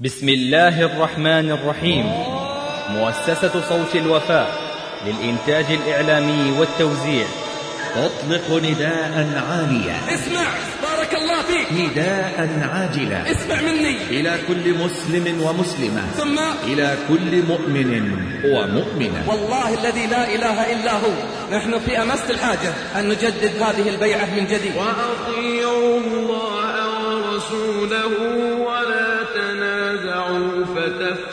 بسم الله الرحمن الرحيم. مؤسسة صوت الوفاء للإنتاج الإعلامي والتوزيع. تطلق نداء عاليا. اسمع بارك الله فيك. نداء عاجلا. اسمع مني. إلى كل مسلم ومسلمة. ثم إلى كل مؤمن ومؤمنة. والله الذي لا إله إلا هو. نحن في أمس الحاجة أن نجدد هذه البيعة من جديد. وأطيعوا الله ورسوله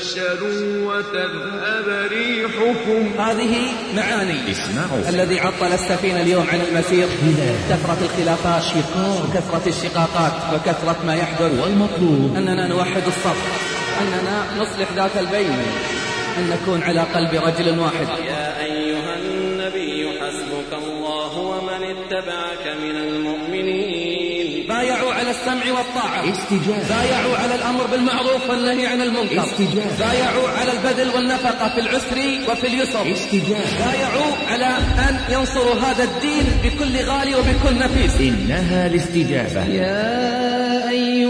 فتفشلوا وتذهب ريحكم. هذه معاني اسمعوا. الذي عطل السفينة اليوم عن المسير. كثرة الخلافات وكثرة الشقاقات وكثرة ما يحدث. والمطلوب. أننا نوحد الصف. أننا نصلح ذات البين. أن نكون على قلب رجل واحد. يا أيها بايعوا على السمع والطاعة. استجابة. بايعوا على الأمر بالمعروف والنهي عن المنكر. استجابة. بايعوا على البذل والنفقة في العسر وفي اليسر. استجابة. بايعوا على أن ينصروا هذا الدين بكل غالي وبكل نفيس. إنها الاستجابة. يا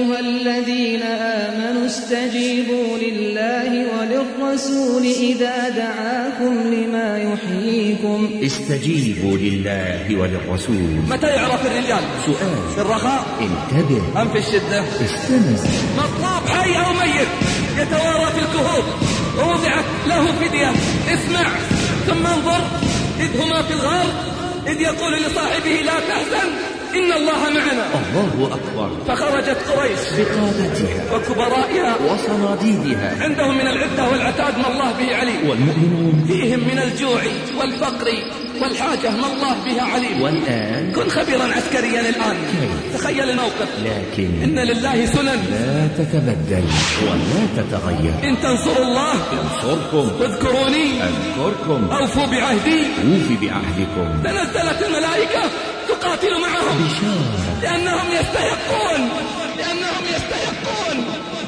أيها الذين آمنوا استجيبوا لله وللرسول إذا دعاكم لما يحييكم. استجيبوا لله وللرسول. متى يعرف الرجال؟ سؤال. في الرخاء؟ انتبه. أم في الشدة؟ استمع. مطلوب حي أو ميت؟ يتوارى في الكهوف. ووضعت له فدية. اسمع. ثم انظر. إذ هما في الغار. إذ يقول لصاحبه لا تحزن. إن الله معنا. الله أكبر. فخرجت قريش بقادتها. وكبرائها وصناديدها. عندهم من العدة والعتاد ما الله به عليم. والمؤمنون. فيهم من الجوع والفقر والحاجة ما الله بها عليم. والآن. كن خبيرا عسكريا الآن. كيف؟ تخيل الموقف. لكن. إن لله سنن. لا تتبدل ولا تتغير. إن تنصروا الله. انصركم واذكروني أذكركم. أوفوا بعهدي. اوف بعهدكم. تنزلت الملائكة. تقاتل معهم. لأنهم يستحقون. لأنهم يستحقون.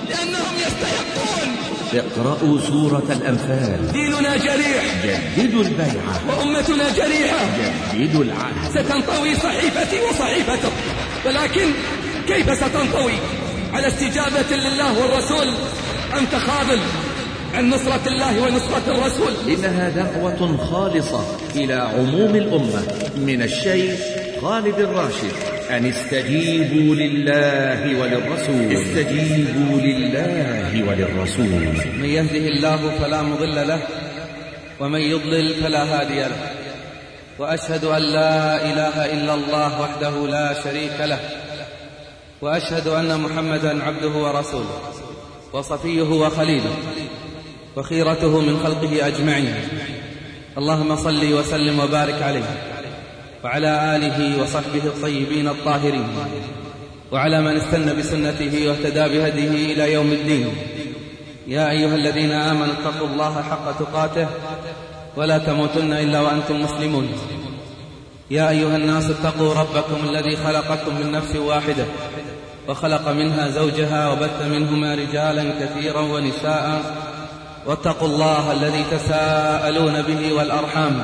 لأنهم يستحقون. اقرأوا سورة الأنفال. ديننا جريح. جددوا البيعة. وأمتنا جريحة. جددوا العهد. ستنطوي صحيفتي وصحيفتك ولكن كيف ستنطوي؟ على استجابة لله والرسول. أم تخاذل عن نصرة الله ونصرة الرسول. إنها دعوة خالصة إلى عموم الأمة من الشيخ خالد الراشد. أن استجيبوا لله وللرسول. استجيبوا لله وللرسول. من يهده الله فلا مضل له ومن يضلل فلا هادي له. وأشهد أن لا إله إلا الله وحده لا شريك له. وأشهد أن محمدا عبده ورسوله وصفيه وخليله وخيرته من خلقه أجمعين. اللهم صل وسلم وبارك عليه. وعلى آله وصحبه الطيبين الطاهرين. وعلى من استنى بسنته واهتدى بهديه إلى يوم الدين. يا أيها الذين آمنوا اتقوا الله حق تقاته ولا تموتن إلا وأنتم مسلمون. يا أيها الناس اتقوا ربكم الذي خلقكم من نفس واحدة وخلق منها زوجها وبث منهما رجالا كثيرا ونساء. واتقوا الله الذي تساءلون به والأرحام.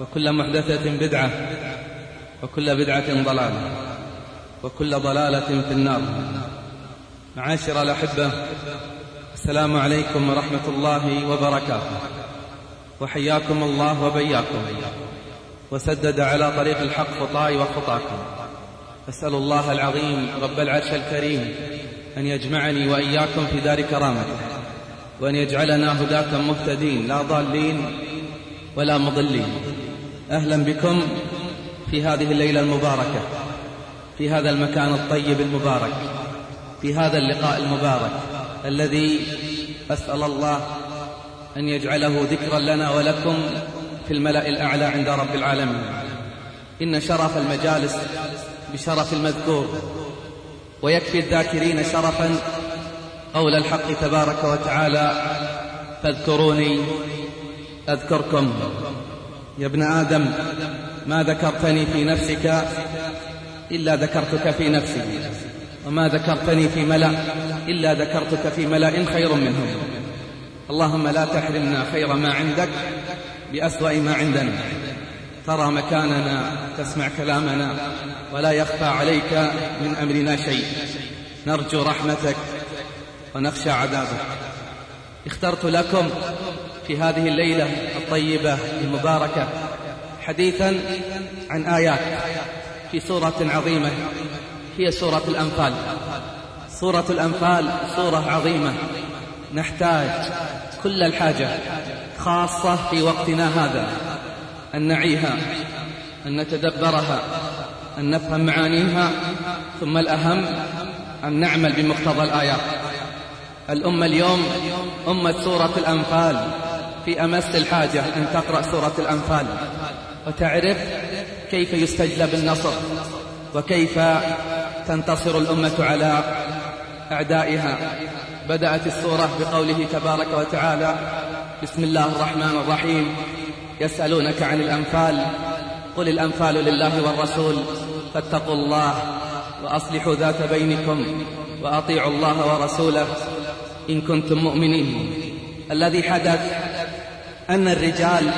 وكل محدثة بدعة وكل بدعة ضلالة وكل ضلالة في النار. معاشر الأحبة السلام عليكم ورحمة الله وبركاته. وحياكم الله وبياكم. وسدد على طريق الحق خطاي وخطاكم. أسأل الله العظيم رب العرش الكريم أن يجمعني وإياكم في دار كرامته وأن يجعلنا هداة مهتدين لا ضالين ولا مضلين. أهلا بكم في هذه الليلة المباركة في هذا المكان الطيب المبارك في هذا اللقاء المبارك الذي أسأل الله أن يجعله ذكرا لنا ولكم في الملأ الأعلى عند رب العالمين. إن شرف المجالس بشرف المذكور ويكفي الذاكرين شرفا قول الحق تبارك وتعالى فاذكروني أذكركم. يا ابن آدم ما ذكرتني في نفسك إلا ذكرتك في نفسي وما ذكرتني في ملأ إلا ذكرتك في ملأ خير منهم. اللهم لا تحرمنا خير ما عندك بأسوأ ما عندنا. ترى مكاننا تسمع كلامنا ولا يخفى عليك من أمرنا شيء. نرجو رحمتك ونخشى عذابك. اخترت لكم في هذه الليلة الطيبة المباركة حديثا عن آيات في سورة عظيمة هي سورة الأنفال. سورة الأنفال سورة عظيمة. نحتاج كل الحاجة خاصة في وقتنا هذا أن نعيها أن نتدبرها أن نفهم معانيها ثم الأهم أن نعمل بمقتضى الآيات. الأمة اليوم أمة سورة الأنفال. في أمس الحاجة أن تقرأ سورة الأنفال. وتعرف كيف يستجلب النصر. وكيف تنتصر الأمة على أعدائها. بدأت السورة بقوله تبارك وتعالى بسم الله الرحمن الرحيم. يسألونك عن الأنفال. قل الأنفال لله والرسول. فاتقوا الله وأصلحوا ذات بينكم وأطيعوا الله ورسوله. إن كنتم مؤمنين. الذي حدث أن الرجال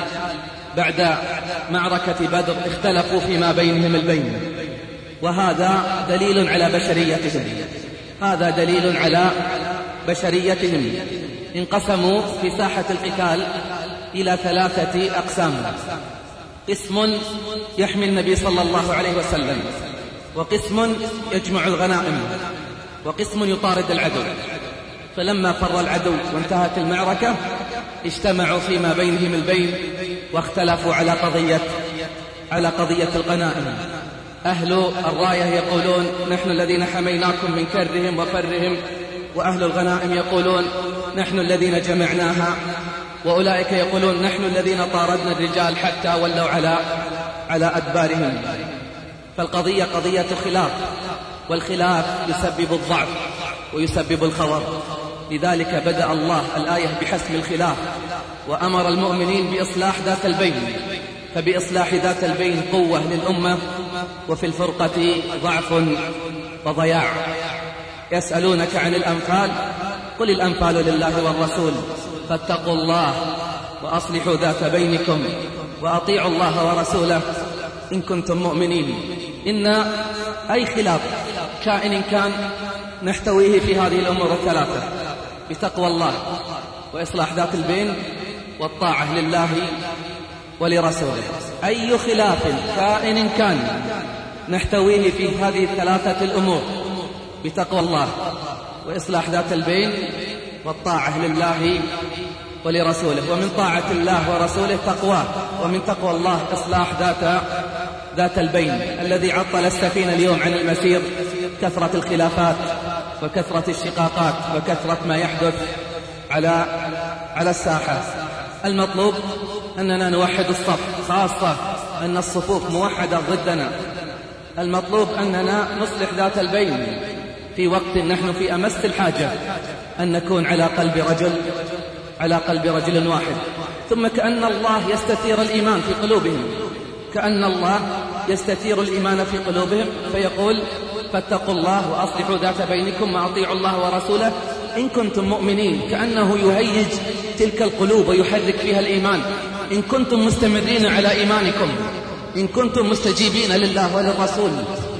بعد معركة بدر اختلفوا فيما بينهم البين. وهذا دليل على بشريتهم. هذا دليل على بشريتهم. انقسموا في ساحة القتال إلى ثلاثة أقسام. قسم يحمي النبي صلى الله عليه وسلم وقسم يجمع الغنائم وقسم يطارد العدو. فلما فر العدو وانتهت المعركة اجتمعوا فيما بينهم البين واختلفوا على قضية على قضية الغنائم. أهل الراية يقولون نحن الذين حميناكم من كرهم وفرهم وأهل الغنائم يقولون نحن الذين جمعناها وأولئك يقولون نحن الذين طاردنا الرجال حتى ولوا على على أدبارهم. فالقضية قضية خلاف والخلاف يسبب الضعف ويسبب الخور لذلك بدأ الله الآية بحسم الخلاف وأمر المؤمنين بإصلاح ذات البين فبإصلاح ذات البين قوة للأمة وفي الفرقة ضعف وضياع. يسألونك عن الأنفال قل الأنفال لله والرسول فاتقوا الله وأصلحوا ذات بينكم وأطيعوا الله ورسوله. إن كنتم مؤمنين إن أي خلاف كائن كان نحتويه في هذه الأمور الثلاثة. بتقوى الله وإصلاح ذات البين والطاعة لله ولرسوله. أي خلاف كائن كان نحتويه في هذه الثلاثة الأمور بتقوى الله وإصلاح ذات البين والطاعة لله ولرسوله. ومن طاعة الله ورسوله تقواه ومن تقوى الله إصلاح ذات ذات البين الذي عطل السفينة اليوم عن المسير كثرة الخلافات وكثرة الشقاقات وكثرة ما يحدث على على الساحة. المطلوب أننا نوحد الصف خاصة أن الصفوف موحدة ضدنا. المطلوب أننا نصلح ذات البين. في وقت نحن في أمس الحاجة أن نكون على قلب رجل على قلب رجل واحد. ثم كأن الله يستثير الإيمان في قلوبهم. كأن الله يستثير الإيمان في قلوبهم فيقول فاتقوا الله وأصلحوا ذات بينكم وأطيعوا الله ورسوله. إن كنتم مؤمنين كأنه يهيج تلك القلوب ويحرك فيها الإيمان. إن كنتم مستمرين على إيمانكم. إن كنتم مستجيبين لله وللرسول.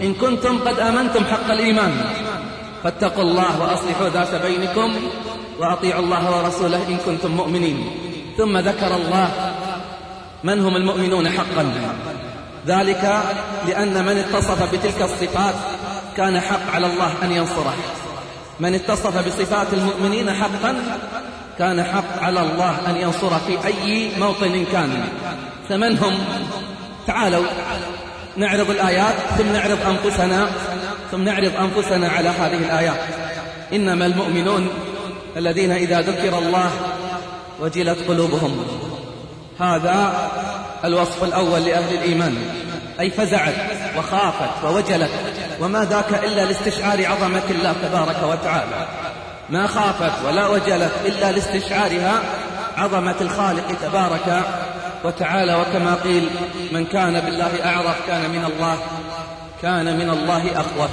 إن كنتم قد آمنتم حق الإيمان. فاتقوا الله وأصلحوا ذات بينكم وأطيعوا الله ورسوله إن كنتم مؤمنين. ثم ذكر الله من هم المؤمنون حقا. ذلك لأن من اتصف بتلك الصفات كان حق على الله أن ينصره. من اتصف بصفات المؤمنين حقا كان حق على الله أن ينصره في أي موطن كان. فمن هم تعالوا نعرض الآيات ثم نعرض أنفسنا ثم نعرض أنفسنا على هذه الآيات. إنما المؤمنون الذين إذا ذكر الله وجلت قلوبهم. هذا الوصف الأول لأهل الإيمان. أي فزعت وخافت ووجلت. وما ذاك إلا لاستشعار عظمة الله تبارك وتعالى. ما خافت ولا وجلت إلا لاستشعارها عظمة الخالق تبارك وتعالى. وكما قيل من كان بالله أعرف كان من الله كان من الله أخوف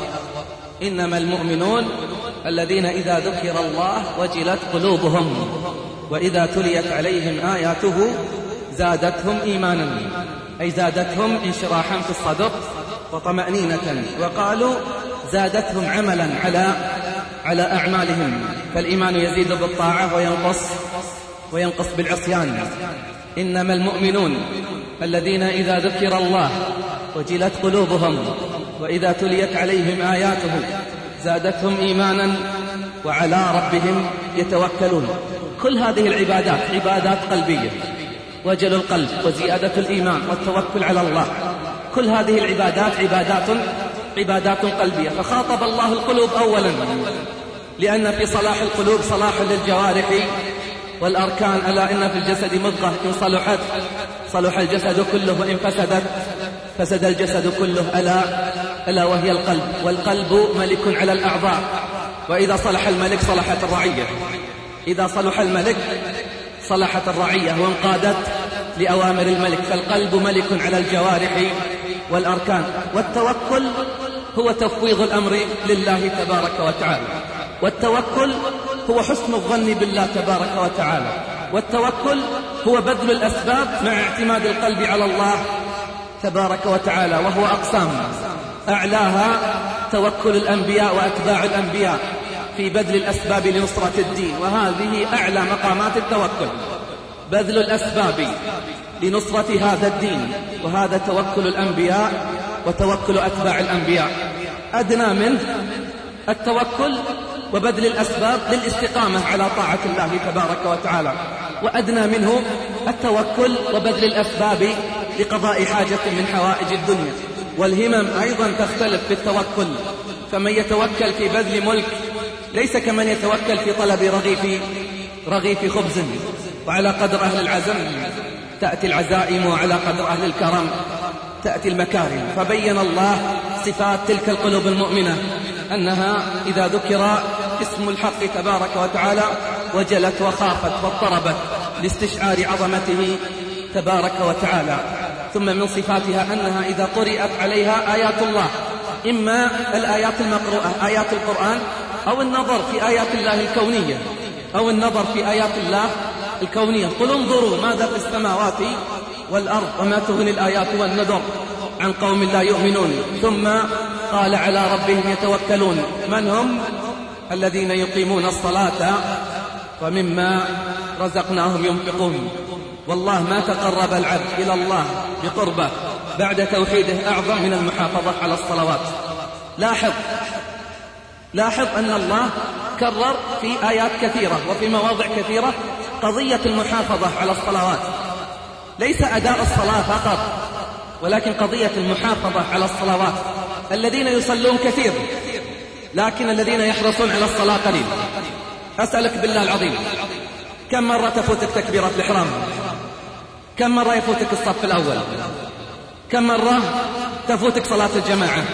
إنما المؤمنون الذين إذا ذكر الله وجلت قلوبهم وإذا تليت عليهم آياته زادتهم إيمانا أي زادتهم انشراحا في الصدر وطمأنينة وقالوا زادتهم عملا على على أعمالهم فالإيمان يزيد بالطاعة وينقص وينقص بالعصيان. إنما المؤمنون الذين إذا ذكر الله وجلت قلوبهم وإذا تليت عليهم آياته زادتهم إيمانا وعلى ربهم يتوكلون. كل هذه العبادات عبادات قلبية وجل القلب وزيادة الإيمان والتوكل على الله. كل هذه العبادات عبادات عبادات قلبية. فخاطب الله القلوب أولا لأن في صلاح القلوب صلاح للجوارح والأركان ألا إن في الجسد مضغة إن صلحت صلح الجسد كله وإن فسدت فسد الجسد كله ألا ألا وهي القلب. والقلب ملك على الأعضاء. وإذا صلح الملك صلحت الرعية. إذا صلح الملك صلحت الرعية وانقادت لأوامر الملك. فالقلب ملك على الجوارح والأركان. والتوكل هو تفويض الأمر لله تبارك وتعالى. والتوكل هو حسن الظن بالله تبارك وتعالى. والتوكل هو بذل الأسباب مع اعتماد القلب على الله تبارك وتعالى وهو أقسام أعلاها توكل الأنبياء وأتباع الأنبياء في بذل الأسباب لنصرة الدين. وهذه أعلى مقامات التوكل. بذل الأسباب لنصرة هذا الدين وهذا توكل الأنبياء وتوكل أتباع الأنبياء. أدنى منه التوكل وبذل الأسباب للاستقامة على طاعة الله تبارك وتعالى. وأدنى منه التوكل وبذل الأسباب لقضاء حاجة من حوائج الدنيا. والهمم أيضا تختلف في التوكل. فمن يتوكل في بذل ملك ليس كمن يتوكل في طلب رغيف رغيف خبز. وعلى قدر أهل العزم تأتي العزائم وعلى قدر أهل الكرم تأتي المكارم فبين الله صفات تلك القلوب المؤمنة أنها إذا ذكر اسم الحق تبارك وتعالى وجلت وخافت واضطربت لاستشعار عظمته تبارك وتعالى ثم من صفاتها أنها إذا قرأت عليها آيات الله إما الآيات المقروءة آيات القرآن أو النظر في آيات الله الكونية أو النظر في آيات الله الكونية. قل انظروا ماذا في السماوات والأرض وما تغني الآيات والنذر عن قوم لا يؤمنون. ثم قال على ربهم يتوكلون. من هم؟ الذين يقيمون الصلاة ومما رزقناهم ينفقون. والله ما تقرب العبد إلى الله بقربه. بعد توحيده أعظم من المحافظة على الصلوات. لاحظ لاحظ أن الله كرر في آيات كثيرة وفي مواضع كثيرة قضية المحافظة على الصلوات. ليس أداء الصلاة فقط ولكن قضية المحافظة على الصلوات. الذين يصلون كثير لكن الذين يحرصون على الصلاة قليل. أسألك بالله العظيم كم مرة تفوتك تكبيرة الإحرام؟ كم مرة يفوتك الصف الأول؟ كم مرة تفوتك صلاة الجماعة؟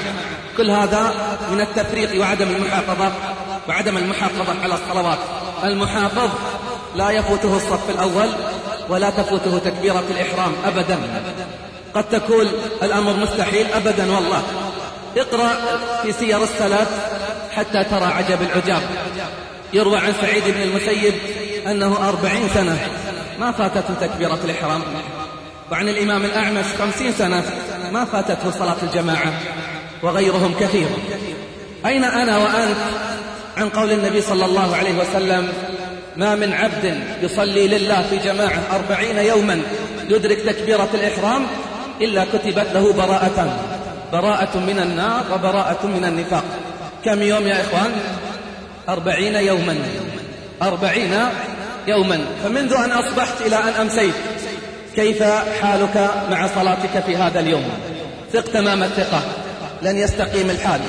كل هذا من التفريط وعدم المحافظة وعدم المحافظة على الصلوات. المحافظ لا يفوته الصف الأول ولا تفوته تكبيرة الإحرام أبدا. قد تكون الأمر مستحيل أبدا والله. اقرأ في سير السلف حتى ترى عجب العجاب. يروى عن سعيد بن المسيب أنه أربعين سنة ما فاتته تكبيرة الإحرام. وعن الإمام الأعمش خمسين سنة ما فاتته صلاة الجماعة. وغيرهم كثير. أين أنا وأنت عن قول النبي صلى الله عليه وسلم ما من عبد يصلي لله في جماعة أربعين يوما يدرك تكبيرة الإحرام إلا كتبت له براءة. براءة من النار وبراءة من النفاق. كم يوم يا إخوان؟ أربعين يوما. أربعين يوما. فمنذ أن أصبحت إلى أن أمسيت كيف حالك مع صلاتك في هذا اليوم؟ ثق تمام الثقة. لن يستقيم الحال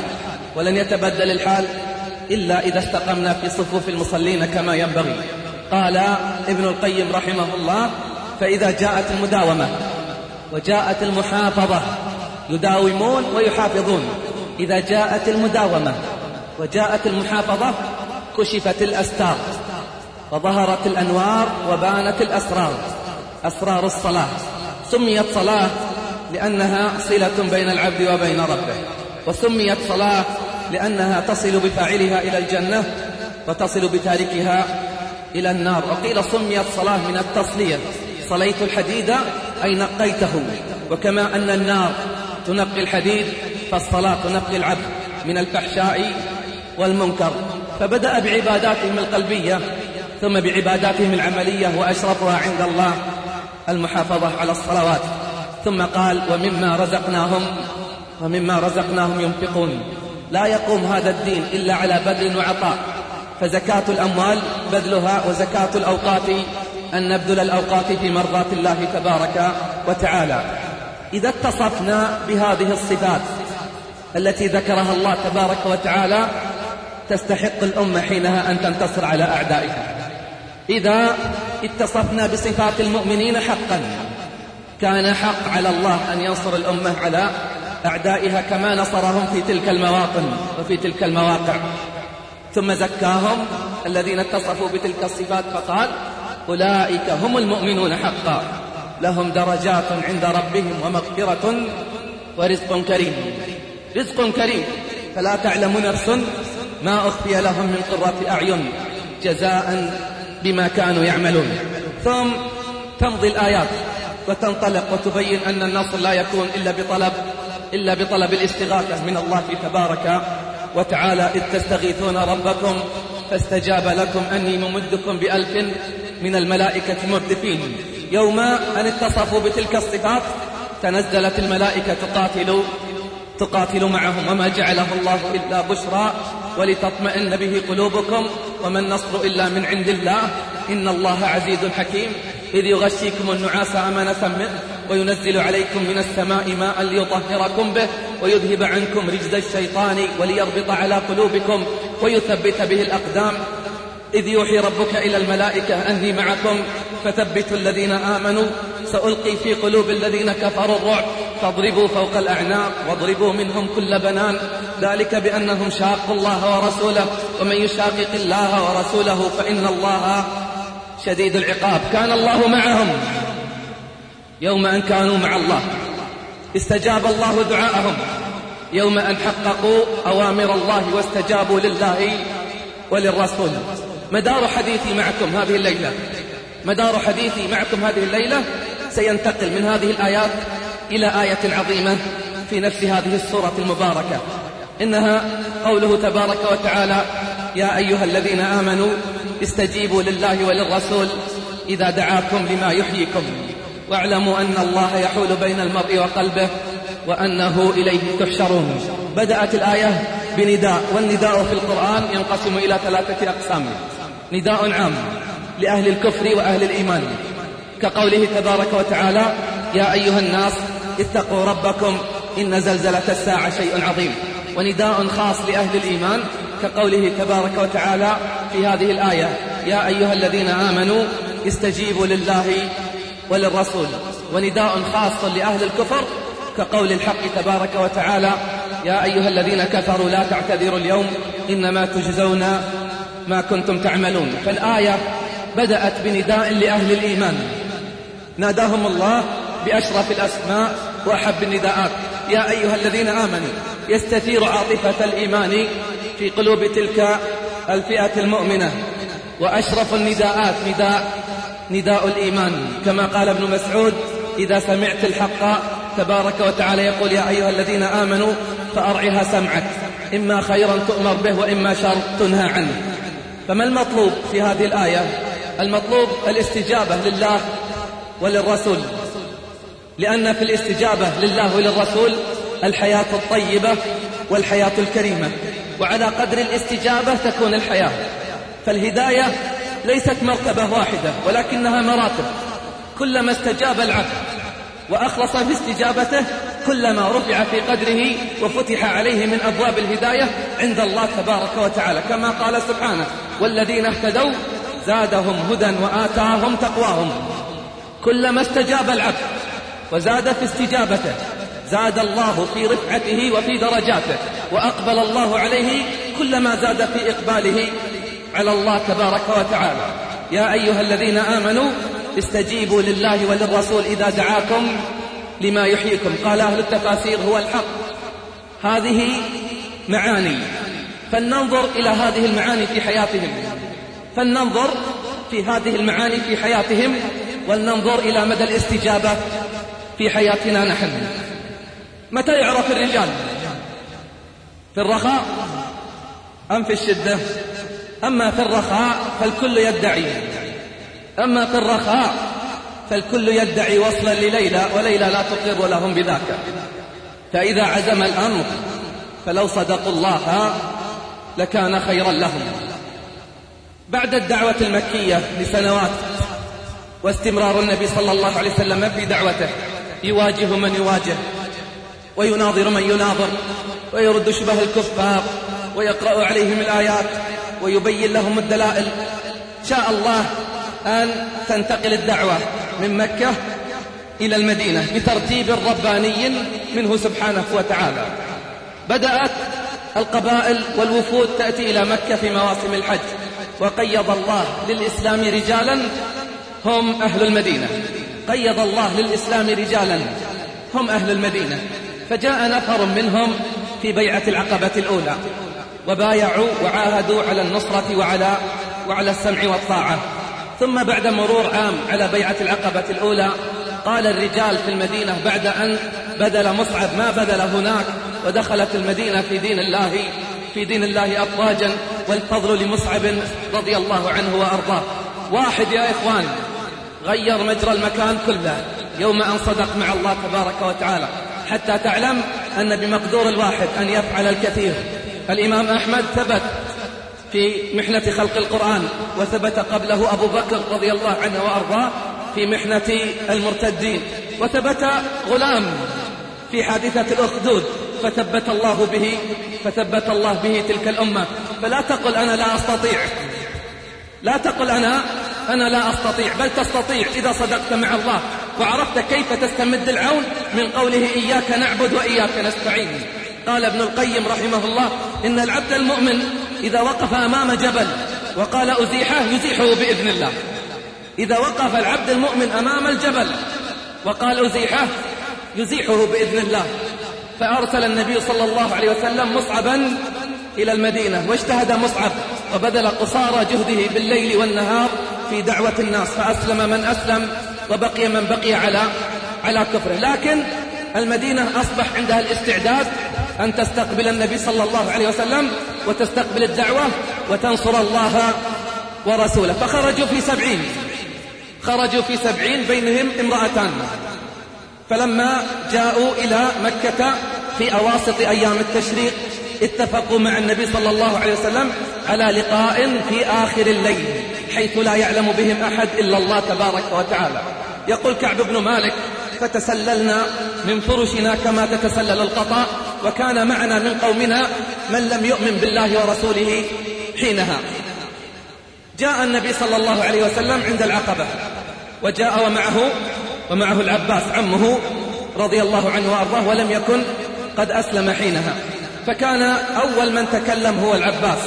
ولن يتبدل الحال. إلا إذا استقمنا في صفوف المصلين كما ينبغي. قال ابن القيم رحمه الله فإذا جاءت المداومة وجاءت المحافظة يداومون ويحافظون. إذا جاءت المداومة وجاءت المحافظة كشفت الأستار وظهرت الأنوار وبانت الأسرار أسرار الصلاة. سميت صلاة لأنها صلة بين العبد وبين ربه وسميت صلاة لأنها تصل بفاعلها إلى الجنة وتصل بتاركها إلى النار. وقيل سميت صلاة من التصلية. صليت الحديد أي نقيته. وكما أن النار تنقي الحديد فالصلاة تنقي العبد من الفحشاء والمنكر. فبدأ بعباداتهم القلبية ثم بعباداتهم العملية وأشرفها عند الله المحافظة على الصلوات. ثم قال ومما رزقناهم ومما رزقناهم ينفقون. لا يقوم هذا الدين إلا على بذل وعطاء. فزكاة الأموال بذلها وزكاة الأوقات أن نبذل الأوقات في مرضاة الله تبارك وتعالى. إذا اتصفنا بهذه الصفات التي ذكرها الله تبارك وتعالى تستحق الأمة حينها أن تنتصر على أعدائها. إذا اتصفنا بصفات المؤمنين حقا كان حق على الله أن ينصر الأمة على أعدائها كما نصرهم في تلك المواطن وفي تلك المواقع. ثم زكاهم الذين اتصفوا بتلك الصفات فقال أولئك هم المؤمنون حقا. لهم درجات عند ربهم ومغفرة ورزق كريم. رزق كريم. فلا تعلم نفس ما أخفي لهم من قرة أعين جزاء بما كانوا يعملون. ثم تمضي الآيات وتنطلق وتبين أن النصر لا يكون إلا بطلب إلا بطلب الاستغاثة من الله تبارك وتعالى. إذ تستغيثون ربكم فاستجاب لكم أني ممدكم بألف من الملائكة مردفين. يوم أن اتصفوا بتلك الصفات تنزلت الملائكة تقاتل تقاتل معهم. وما جعله الله إلا بشرى ولتطمئن به قلوبكم. وما النصر إلا من عند الله. إن الله عزيز حكيم. إذ يغشيكم النعاس أمانة منه. وينزل عليكم من السماء ماء ليطهركم به ويذهب عنكم رجز الشيطان وليربط على قلوبكم ويثبت به الأقدام. إذ يوحي ربك إلى الملائكة أني معكم فثبتوا الذين آمنوا. سألقي في قلوب الذين كفروا الرعب فاضربوا فوق الأعناق واضربوا منهم كل بنان. ذلك بأنهم شاقوا الله ورسوله ومن يشاقق الله ورسوله فإن الله شديد العقاب. كان الله معهم. يوم أن كانوا مع الله. استجاب الله دعاءهم. يوم أن حققوا أوامر الله واستجابوا لله وللرسول. مدار حديثي معكم هذه الليلة. مدار حديثي معكم هذه الليلة. سينتقل من هذه الآيات إلى آية عظيمة في نفس هذه السورة المباركة. إنها قوله تبارك وتعالى يا أيها الذين آمنوا استجيبوا لله وللرسول إذا دعاكم لما يحييكم. واعلموا أن الله يحول بين المرء وقلبه وأنه إليه تحشرون. بدأت الآية بنداء والنداء في القرآن ينقسم إلى ثلاثة أقسام. نداء عام لأهل الكفر وأهل الإيمان. كقوله تبارك وتعالى يا أيها الناس اتقوا ربكم إن زلزلة الساعة شيء عظيم. ونداء خاص لأهل الإيمان كقوله تبارك وتعالى في هذه الآية يا أيها الذين آمنوا استجيبوا لله وللرسول ونداء خاص لأهل الكفر كقول الحق تبارك وتعالى يا أيها الذين كفروا لا تعتذروا اليوم إنما تجزون ما كنتم تعملون. فالآية بدأت بنداء لأهل الإيمان. ناداهم الله بأشرف الأسماء وأحب النداءات. يا أيها الذين آمنوا يستثير عاطفة الإيمان في قلوب تلك الفئة المؤمنة وأشرف النداءات نداء نداء الإيمان. كما قال ابن مسعود إذا سمعت الحق تبارك وتعالى يقول يا أيها الذين آمنوا فأرعها سمعك. إما خيرا تؤمر به وإما شر تنهى عنه. فما المطلوب في هذه الآية؟ المطلوب الاستجابة لله وللرسول. لأن في الاستجابة لله وللرسول الحياة الطيبة والحياة الكريمة. وعلى قدر الاستجابة تكون الحياة. فالهداية ليست مرتبة واحدة ولكنها مراتب. كلما استجاب العبد وأخلص في استجابته كلما رفع في قدره وفتح عليه من أبواب الهداية عند الله تبارك وتعالى. كما قال سبحانه والذين اهتدوا زادهم هدى وآتاهم تقواهم. كلما استجاب العبد وزاد في استجابته زاد الله في رفعته وفي درجاته وأقبل الله عليه كلما زاد في إقباله على الله تبارك وتعالى. يا أيها الذين آمنوا استجيبوا لله وللرسول إذا دعاكم لما يحييكم. قال أهل التفاسير هو الحق. هذه معاني. فلننظر إلى هذه المعاني في حياتهم. فلننظر في هذه المعاني في حياتهم ولننظر إلى مدى الاستجابة في حياتنا نحن. متى يعرف الرجال؟ في الرخاء أم في الشدة؟ أما في الرخاء فالكل يدعي. أما في الرخاء فالكل يدعي وصلا لليلى وليلى لا تقر لهم بذاك. فإذا عزم الأمر فلو صدقوا الله لكان خيرا لهم. بعد الدعوة المكية لسنوات واستمرار النبي صلى الله عليه وسلم في دعوته يواجه من يواجه ويناظر من يناظر ويرد شبه الكفار ويقرأ عليهم الآيات ويبين لهم الدلائل. شاء الله أن تنتقل الدعوة من مكة إلى المدينة بترتيب رباني منه سبحانه وتعالى. بدأت القبائل والوفود تأتي إلى مكة في مواسم الحج وقيض الله للإسلام رجالا هم أهل المدينة. قيض الله للإسلام رجالا هم أهل المدينة. فجاء نفر منهم في بيعة العقبة الأولى. وبايعوا وعاهدوا على النصرة وعلى وعلى السمع والطاعة. ثم بعد مرور عام على بيعة العقبة الأولى قال الرجال في المدينة بعد أن بذل مصعب ما بذل هناك ودخلت المدينة في دين الله في دين الله أفواجا والفضل لمصعب رضي الله عنه وأرضاه. واحد يا إخوان غير مجرى المكان كله يوم أن صدق مع الله تبارك وتعالى. حتى تعلم أن بمقدور الواحد أن يفعل الكثير. الإمام أحمد ثبت في محنة خلق القرآن وثبت قبله أبو بكر رضي الله عنه وأرضاه في محنة المرتدين وثبت غلام في حادثة الأخدود فثبت الله به فثبت الله به تلك الأمة. فلا تقل أنا لا أستطيع. لا تقل أنا أنا لا أستطيع بل تستطيع إذا صدقت مع الله وعرفت كيف تستمد العون من قوله إياك نعبد وإياك نستعين. قال ابن القيم رحمه الله إن العبد المؤمن إذا وقف أمام جبل وقال أزيحه يزيحه بإذن الله. إذا وقف العبد المؤمن أمام الجبل وقال أزيحه يزيحه بإذن الله. فأرسل النبي صلى الله عليه وسلم مصعبا إلى المدينة واجتهد مصعب وبذل قصارى جهده بالليل والنهار في دعوة الناس فأسلم من أسلم وبقي من بقي على على كفره. لكن المدينة أصبح عندها الاستعداد أن تستقبل النبي صلى الله عليه وسلم وتستقبل الدعوة وتنصر الله ورسوله. فخرجوا في سبعين خرجوا في سبعين بينهم امرأتان. فلما جاءوا إلى مكة في أواسط أيام التشريق اتفقوا مع النبي صلى الله عليه وسلم على لقاء في آخر الليل حيث لا يعلم بهم أحد إلا الله تبارك وتعالى. يقول كعب بن مالك فتسللنا من فرشنا كما تتسلل القطاء وكان معنا من قومنا من لم يؤمن بالله ورسوله حينها. جاء النبي صلى الله عليه وسلم عند العقبة وجاء ومعه ومعه العباس عمه رضي الله عنه وأرضاه ولم يكن قد أسلم حينها. فكان أول من تكلم هو العباس.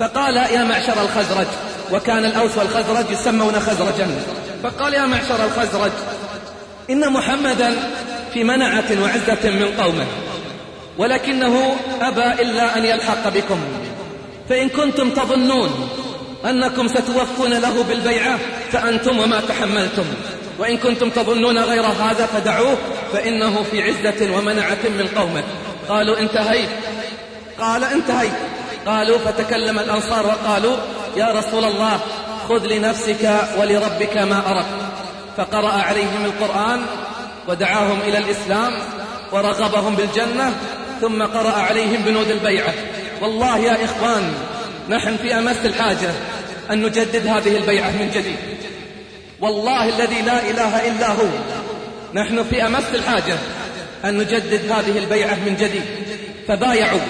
فقال يا معشر الخزرج. وكان الأوس والخزرج يسمون خزرجا. فقال يا معشر الخزرج إن محمدا في منعة وعزة من قومه ولكنه أبى إلا أن يلحق بكم. فإن كنتم تظنون أنكم ستوفون له بالبيعة فأنتم وما تحملتم. وإن كنتم تظنون غير هذا فدعوه فإنه في عزة ومنعة من قومه. قالوا انتهيت. قال انتهيت. قالوا فتكلم الأنصار وقالوا يا رسول الله خذ لنفسك ولربك ما أردت. فقرأ عليهم القرآن ودعاهم إلى الإسلام ورغبهم بالجنة ثم قرأ عليهم بنود البيعة. والله يا إخوان نحن في أمس الحاجة أن نجدد هذه البيعة من جديد. والله الذي لا إله إلا هو نحن في أمس الحاجة أن نجدد هذه البيعة من جديد. فبايعوا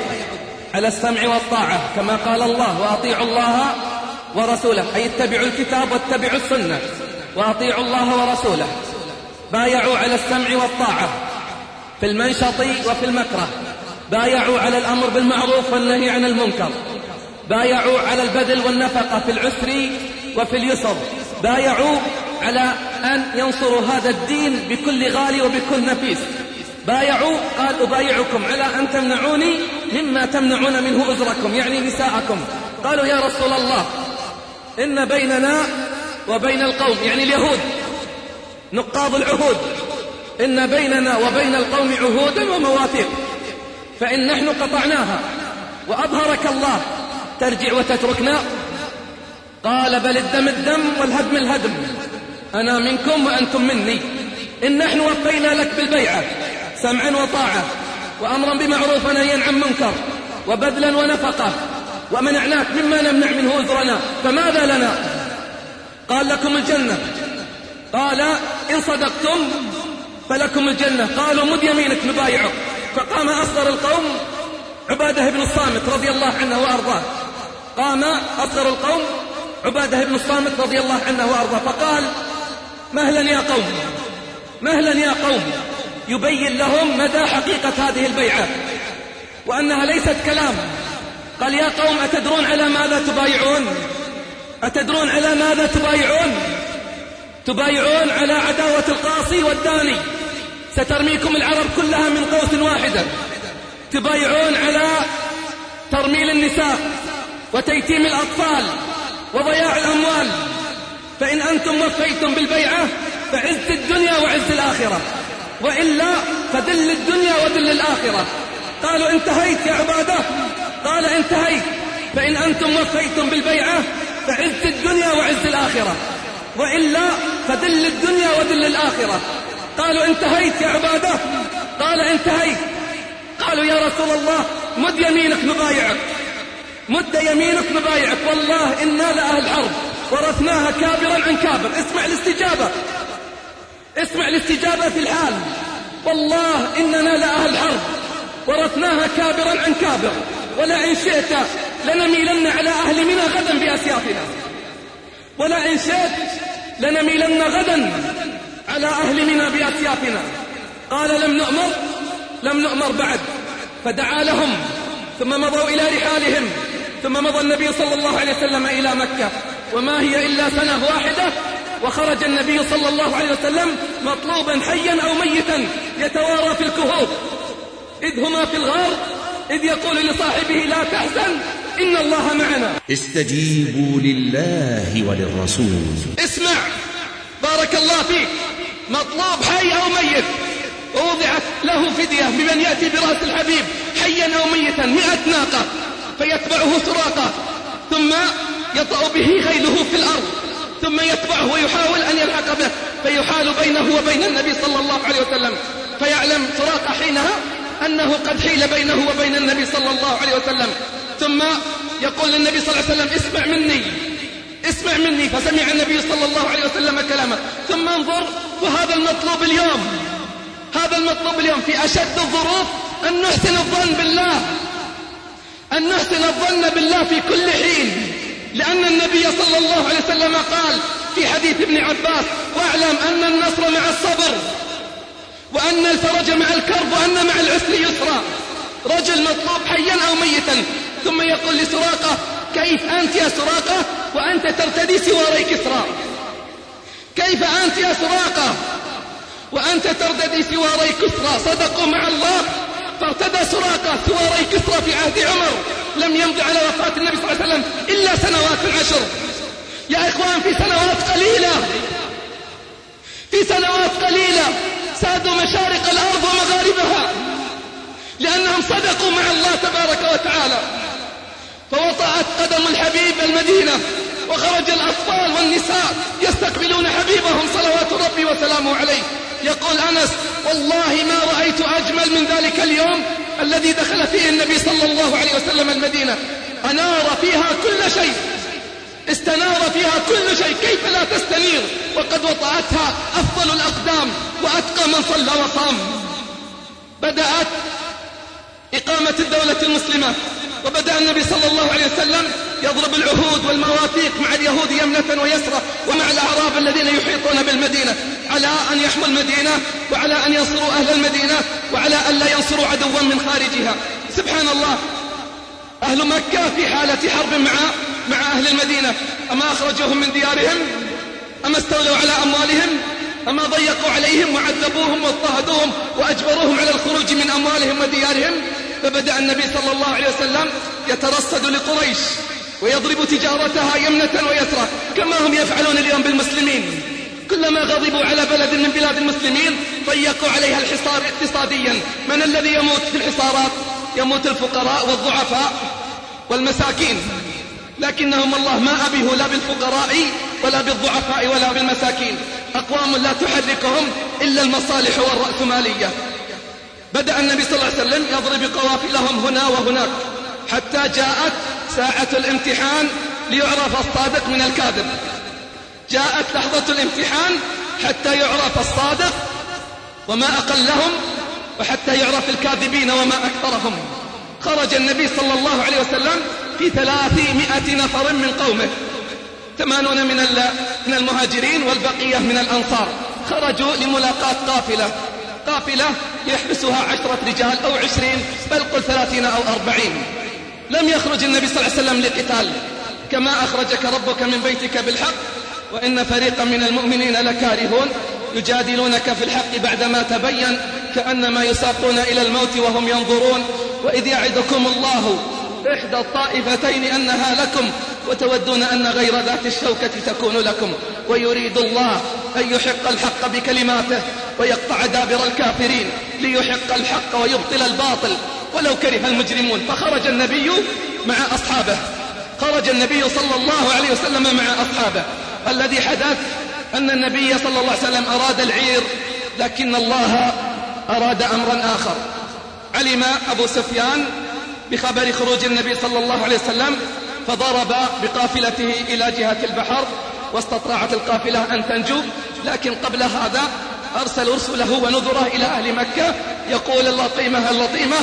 على السمع والطاعة كما قال الله وأطيعوا الله ورسوله. أي اتبعوا الكتاب واتبعوا السنة. وأطيعوا الله ورسوله. بايعوا على السمع والطاعة في المنشط وفي المكره. بايعوا على الأمر بالمعروف والنهي عن المنكر. بايعوا على البذل والنفقة في العسر وفي اليسر. بايعوا على أن ينصروا هذا الدين بكل غالي وبكل نفيس. بايعوا قال أبايعكم على أن تمنعوني مما تمنعون منه أزركم يعني نساءكم. قالوا يا رسول الله إن بيننا وبين القوم يعني اليهود نقاض العهود. إن بيننا وبين القوم عهودا ومواثيق. فإن نحن قطعناها وأظهرك الله ترجع وتتركنا. قال بل الدم الدم والهدم الهدم. أنا منكم وأنتم مني. إن نحن وفينا لك بالبيعة سمعا وطاعة. وأمرا بمعروف ونهيا عن منكر. وبذلا ونفقة. ومنعناك مما نمنع منه أزرنا فماذا لنا؟ قال لكم الجنة. قال إن صدقتم فلكم الجنة. قالوا مد يمينك نبايعك. فقام أصغر القوم عبادة بن الصامت رضي الله عنه وأرضاه. قام أصغر القوم عبادة بن الصامت رضي الله عنه وأرضاه. فقال مهلا يا قوم. مهلا يا قوم. يبين لهم مدى حقيقة هذه البيعة. وأنها ليست كلام. قال يا قوم أتدرون على ماذا تبايعون؟ أتدرون على ماذا تبايعون؟ تبايعون على عداوة القاصي والداني. سترميكم العرب كلها من قوس واحدة. تبايعون على ترميل النساء وتيتيم الأطفال وضياع الأموال. فإن أنتم وفيتم بالبيعة فعز الدنيا وعز الآخرة. وإلا فدل الدنيا ودل الآخرة. قالوا انتهيت يا عبادة. قال انتهيت. فإن أنتم وفيتم بالبيعة فعز الدنيا وعز الآخرة. وإلا فدل الدنيا ودل الآخرة. قالوا انتهيت يا عبادة. قال انتهيت. قالوا يا رسول الله مد يمينك نبايعك مد يمينك نبايعك والله إنا لأهل حرب ورثناها كابرا عن كابر. اسمع الاستجابة. اسمع الاستجابة في الحال. والله إننا لأهل حرب ورثناها كابرا عن كابر. ولئن شئت لنميلن على أهل منى غدا بأسيافنا. ولئن شئت لنميلن غدا على أهل منى بأسيافنا. قال لم نؤمر لم نؤمر بعد. فدعا لهم ثم مضوا إلى رحالهم. ثم مضى النبي صلى الله عليه وسلم إلى مكة. وما هي إلا سنة واحدة وخرج النبي صلى الله عليه وسلم مطلوبا حيا أو ميتا يتوارى في الكهوف. إذ هما في الغار إذ يقول لصاحبه لا تحزن إن الله معنا. استجيبوا لله وللرسول. اسمع. بارك الله فيك. مطلوب حي أو ميت. ووضعت له فدية بمن يأتي برأس الحبيب. حيا أو ميتا. مئة ناقة. فيتبعه سراقة. ثم يطأ به خيله في الأرض. ثم يتبعه ويحاول أن يلحق به. فيحال بينه وبين النبي صلى الله عليه وسلم. فيعلم سراقة حينها أنه قد حيل بينه وبين النبي صلى الله عليه وسلم. ثم يقول للنبي صلى الله عليه وسلم اسمع مني اسمع مني. فسمع النبي صلى الله عليه وسلم كلامه. ثم انظر وهذا المطلوب اليوم. هذا المطلوب اليوم في أشد الظروف أن نحسن الظن بالله. أن نحسن الظن بالله في كل حين. لأن النبي صلى الله عليه وسلم قال في حديث ابن عباس واعلم أن النصر مع الصبر وأن الفرج مع الكرب وأن مع العسر يسرا. رجل مطلوب حيا أو ميتا. ثم يقول لسراقة كيف أنت يا سراقة؟ وأنت ترتدي سواري كسرى كيف أنت يا سراقة؟ وأنت ترتدي سواري كسرى صدقوا مع الله؟ فارتدى سراقة سواري كسرى في عهد عمر. لم يمض على وفاة النبي صلى الله عليه وسلم إلا سنوات عشر. يا إخوان في سنوات قليلة. في سنوات قليلة سادوا مشارق الأرض ومغاربها لأنهم صدقوا مع الله تبارك وتعالى. فوطأت قدم الحبيب المدينة وخرج الأطفال والنساء يستقبلون حبيبهم صلوات ربي وسلامه عليه. يقول أنس والله ما رأيت أجمل من ذلك اليوم الذي دخل فيه النبي صلى الله عليه وسلم المدينة. أنار فيها كل شيء. استنار فيها كل شيء. كيف لا تستنير؟ وقد وطأتها أفضل الأقدام وأتقى من صلى وصام بدأت إقامة الدولة المسلمة. وبدأ النبي صلى الله عليه وسلم يضرب العهود والمواثيق مع اليهود يمنة ويسرى ومع الأعراب الذين يحيطون بالمدينة على أن يحموا المدينة وعلى أن ينصروا أهل المدينة وعلى أن لا ينصروا عدوا من خارجها. سبحان الله. أهل مكة في حالة حرب مع مع أهل المدينة. أما أخرجوهم من ديارهم؟ أما استولوا على أموالهم؟ أما ضيقوا عليهم وعذبوهم واضطهدوهم وأجبروهم على الخروج من أموالهم وديارهم؟ فبدأ النبي صلى الله عليه وسلم يترصد لقريش ويضرب تجارتها يمنة ويسرى كما هم يفعلون اليوم بالمسلمين. كلما غضبوا على بلد من بلاد المسلمين ضيقوا عليها الحصار اقتصاديا. من الذي يموت في الحصارات؟ يموت الفقراء والضعفاء والمساكين. لكنهم الله ما أبيه لا بالفقراء ولا بالضعفاء ولا بالمساكين. أقوام لا تحركهم إلا المصالح والرأسمالية. بدأ النبي صلى الله عليه وسلم يضرب قوافلهم هنا وهناك. حتى جاءت ساعة الامتحان ليعرف الصادق من الكاذب. جاءت لحظة الامتحان حتى يعرف الصادق وما أقلهم وحتى يعرف الكاذبين وما أكثرهم. خرج النبي صلى الله عليه وسلم في ثلاثمائة نفر من قومه. ثمانون من من المهاجرين والبقية من الأنصار. خرجوا لملاقاة قافلة. قافلة يحبسها عشرة رجال أو عشرين بل قل ثلاثين أو أربعين. لم يخرج النبي صلى الله عليه وسلم لقتال كما أخرجك ربك من بيتك بالحق وإن فريقا من المؤمنين لكارهون يجادلونك في الحق بعدما تبين كأنما يساقون إلى الموت وهم ينظرون. وإذ يعدكم الله إحدى الطائفتين أنها لكم وتودون أن غير ذات الشوكة تكون لكم. ويريد الله أن يحق الحق بكلماته ويقطع دابر الكافرين ليحق الحق ويبطل الباطل. ولو كره المجرمون فخرج النبي مع أصحابه. خرج النبي صلى الله عليه وسلم مع أصحابه. الذي حدث أن النبي صلى الله عليه وسلم أراد العير لكن الله أراد أمرا آخر. علم أبو سفيان بخبر خروج النبي صلى الله عليه وسلم فضرب بقافلته إلى جهة البحر واستطاعت القافلة أن تنجو. لكن قبل هذا أرسل رسله ونذره إلى أهل مكة يقول اللطيمة اللطيمة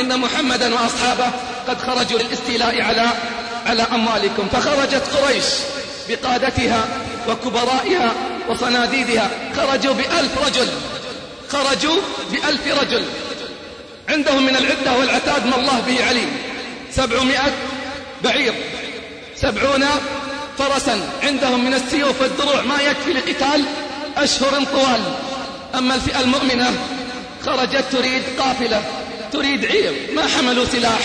إن محمدا وأصحابه قد خرجوا للاستيلاء على على أموالكم. فخرجت قريش بقادتها وكبرائها وصناديدها. خرجوا بألف رجل خرجوا بألف رجل. عندهم من العدة والعتاد ما الله به عليم. سبعمائة بعير. سبعون فرسا. عندهم من السيوف والدروع ما يكفي لقتال أشهر طوال. أما الفئة المؤمنة خرجت تريد قافلة تريد عير. ما حملوا سلاح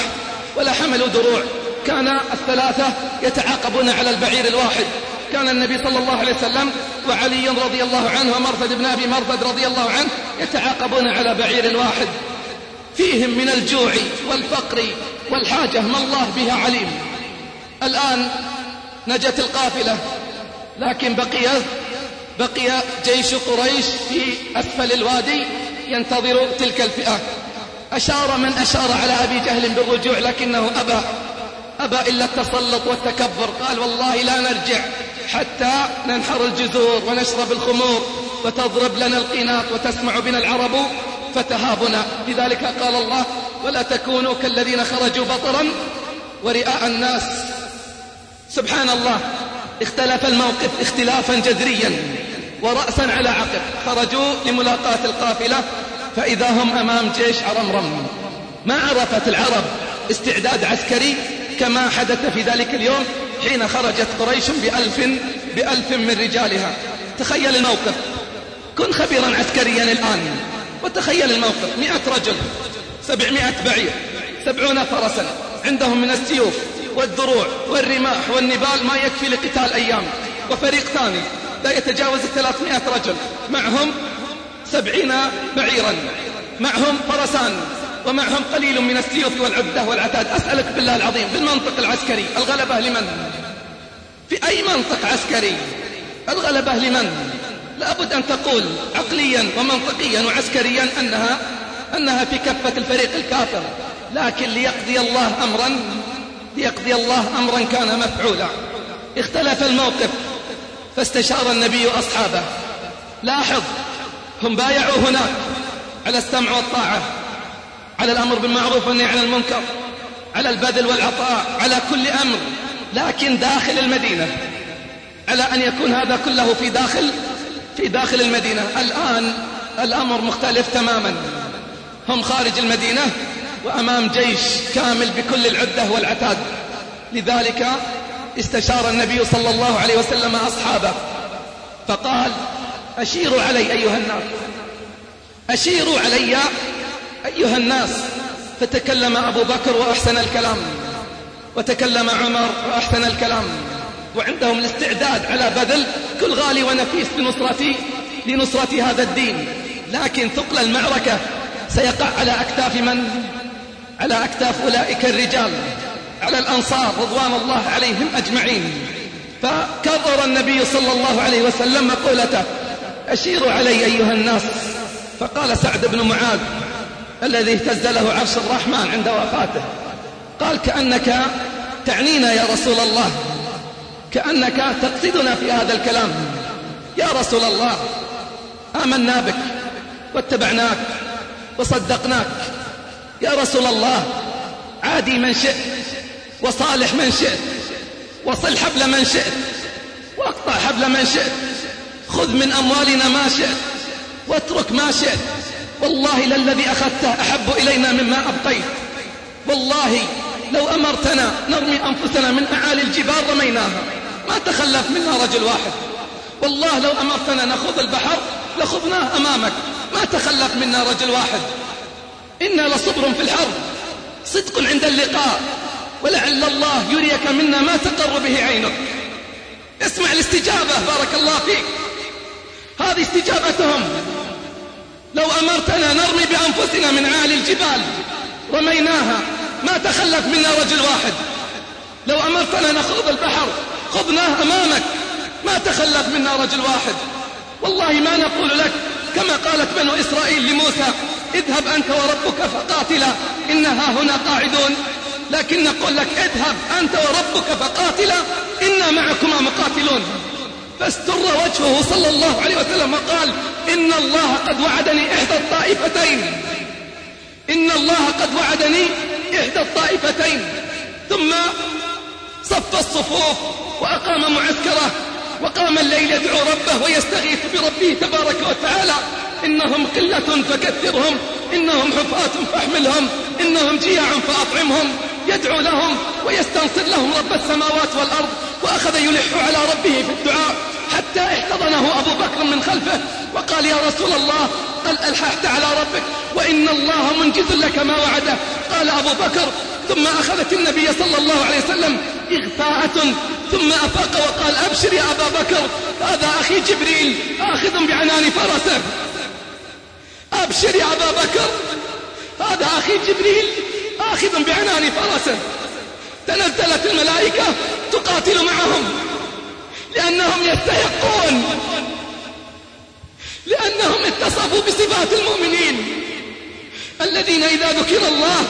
ولا حملوا دروع. كان الثلاثة يتعاقبون على البعير الواحد. كان النبي صلى الله عليه وسلم وعلي رضي الله عنه ومرثد بن أبي مرثد رضي الله عنه يتعاقبون على بعير واحد. فيهم من الجوع والفقر والحاجة ما الله بها عليم. الآن نجت القافلة لكن بقي بقي جيش قريش في أسفل الوادي ينتظر تلك الفئة. أشار من أشار على أبي جهل بالرجوع لكنه أبى أبى إلا التسلط والتكبر. قال والله لا نرجع حتى ننحر الجزور ونشرب الخمور وتضرب لنا القينات وتسمع بنا العرب فتهابنا. لذلك قال الله ولا تكونوا كالذين خرجوا بطرا ورئاء الناس. سبحان الله اختلف الموقف اختلافا جذريا ورأسا على عقب. خرجوا لملاقاة القافلة فإذا هم أمام جيش عرمرم ما عرفت العرب استعداد عسكري كما حدث في ذلك اليوم حين خرجت قريش بألف, بألف من رجالها. تخيل الموقف. كن خبيرا عسكريا الآن. وتخيل الموقف. مئة رجل سبعمائة بعير سبعون فرسا. عندهم من السيوف والدروع والرماح والنبال ما يكفي لقتال أيام. وفريق ثاني لا يتجاوز الثلاثمائة رجل. معهم سبعين بعيرا. معهم فرسان ومعهم قليل من السيوف والعدة والعتاد. أسألك بالله العظيم بالمنطق العسكري الغلبة لمن؟ في أي منطق عسكري؟ الغلبة لمن؟ لابد أن تقول عقليا ومنطقيا وعسكريا أنها أنها في كفة الفريق الكافر. لكن ليقضي الله أمرا ليقضي الله أمرا كان مفعولا. اختلف الموقف فاستشار النبي أصحابه. لاحظ هم بايعوا هناك على السمع والطاعة على الأمر بالمعروف والنهي عن المنكر على البذل والعطاء على كل أمر. لكن داخل المدينة على أن يكون هذا كله في داخل في داخل المدينة. الآن الأمر مختلف تماما. هم خارج المدينة وأمام جيش كامل بكل العدة والعتاد. لذلك استشار النبي صلى الله عليه وسلم أصحابه. فقال أشيروا علي أيها الناس. أشيروا علي أيها الناس. فتكلم أبو بكر وأحسن الكلام. وتكلم عمر وأحسن الكلام. وعندهم الاستعداد على بذل كل غالي ونفيس لنصرة لنصرة هذا الدين. لكن ثقل المعركة سيقع على أكتاف من؟ على أكتاف أولئك الرجال. على الأنصار رضوان الله عليهم أجمعين. فكرر النبي صلى الله عليه وسلم مقولته أشيروا علي أيها الناس. فقال سعد بن معاذ الذي اهتز له عرش الرحمن عند وفاته. قال كأنك تعنينا يا رسول الله. كأنك تقصدنا في هذا الكلام. يا رسول الله آمنا بك واتبعناك وصدقناك. يا رسول الله عادي من شئت وصالح من شئت وصل حبل من شئت واقطع حبل من شئت. خذ من أموالنا ما شئت واترك ما شئت. والله للذي أخذته أحب إلينا مما أبقيت. والله لو أمرتنا نرمي أنفسنا من أعالي الجبال رميناها. ما تخلف منا رجل واحد. والله لو أمرتنا نخوض البحر لخضناه أمامك. ما تخلف منا رجل واحد. إنا لصبر في الحرب. صدق عند اللقاء. ولعل الله يريك منا ما تقر به عينك. اسمع الاستجابة بارك الله فيك. هذه استجابتهم. لو أمرتنا نرمي بأنفسنا من عالي الجبال رميناها ما تخلف منا رجل واحد. لو أمرتنا نخوض البحر خضناه أمامك. ما تخلف منا رجل واحد. والله ما نقول لك. كما قالت بنو إسرائيل لموسى اذهب أنت وربك فقاتلا. إنها هنا قاعدون. لكن نقول لك اذهب أنت وربك فقاتلا. إنا معكما مقاتلون. فاستر وجهه صلى الله عليه وسلم وقال إن الله قد وعدني إحدى الطائفتين. إن الله قد وعدني إحدى الطائفتين. ثم صف الصفوف. وأقام معسكره وقام الليل يدعو ربه ويستغيث بربه تبارك وتعالى إنهم قلة فكثرهم إنهم حفاة فأحملهم إنهم جياع فأطعمهم. يدعو لهم ويستنصر لهم رب السماوات والأرض وأخذ يلح على ربه في الدعاء حتى احتضنه أبو بكر من خلفه. وقال يا رسول الله قال ألححت على ربك وإن الله منجز لك ما وعده. قال أبو بكر ثم أخذت النبي صلى الله عليه وسلم إغفاءة ثم أفاق وقال أبشر يا أبا بكر هذا أخي جبريل آخذ بعنان فرسه. أبشر يا أبا بكر هذا أخي جبريل آخذ بعنان فرسه. تنزلت الملائكة تقاتل معهم لأنهم يستحقون. لأنهم اتصفوا بصفات المؤمنين الذين إذا ذكر الله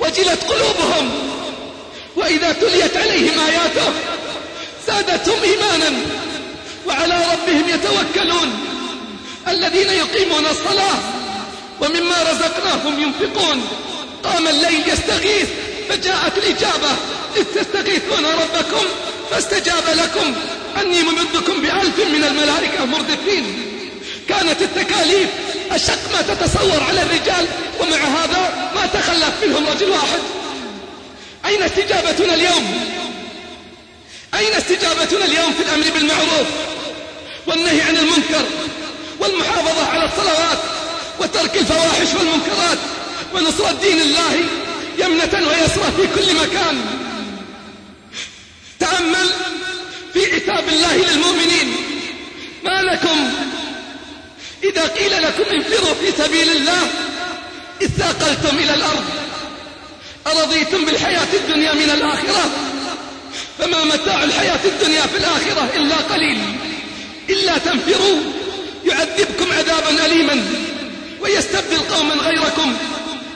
وجلت قلوبهم وإذا تليت عليهم آياته زادتهم إيمانا وعلى ربهم يتوكلون الذين يقيمون الصلاة ومما رزقناهم ينفقون. قام الليل يستغيث فجاءت الإجابة إذ تستغيثون ربكم فاستجاب لكم. أني ممدكم بألف من الملائكة مردفين. كانت التكاليف أشق ما تتصور على الرجال ومع هذا ما تخلف منهم رجل واحد. أين استجابتنا اليوم؟ أين استجابتنا اليوم في الأمر بالمعروف والنهي عن المنكر والمحافظة على الصلوات وترك الفواحش والمنكرات ونصرة دين الله يمنة ويسرى في كل مكان. تأمل في عتاب الله للمؤمنين. ما لكم إذا قيل لكم انفروا في سبيل الله اثاقلتم إلى الأرض أرضيتم بالحياة الدنيا من الآخرة؟ فما متاع الحياة الدنيا في الآخرة إلا قليل. إلا تنفروا يعذبكم عذابا أليما ويستبدل قوما غيركم